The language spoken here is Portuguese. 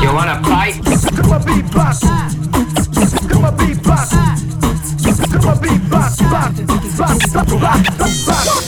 You wanna fight? Come on, beatbox. Come on, beatbox. Come on, beatbox. Box, box, box,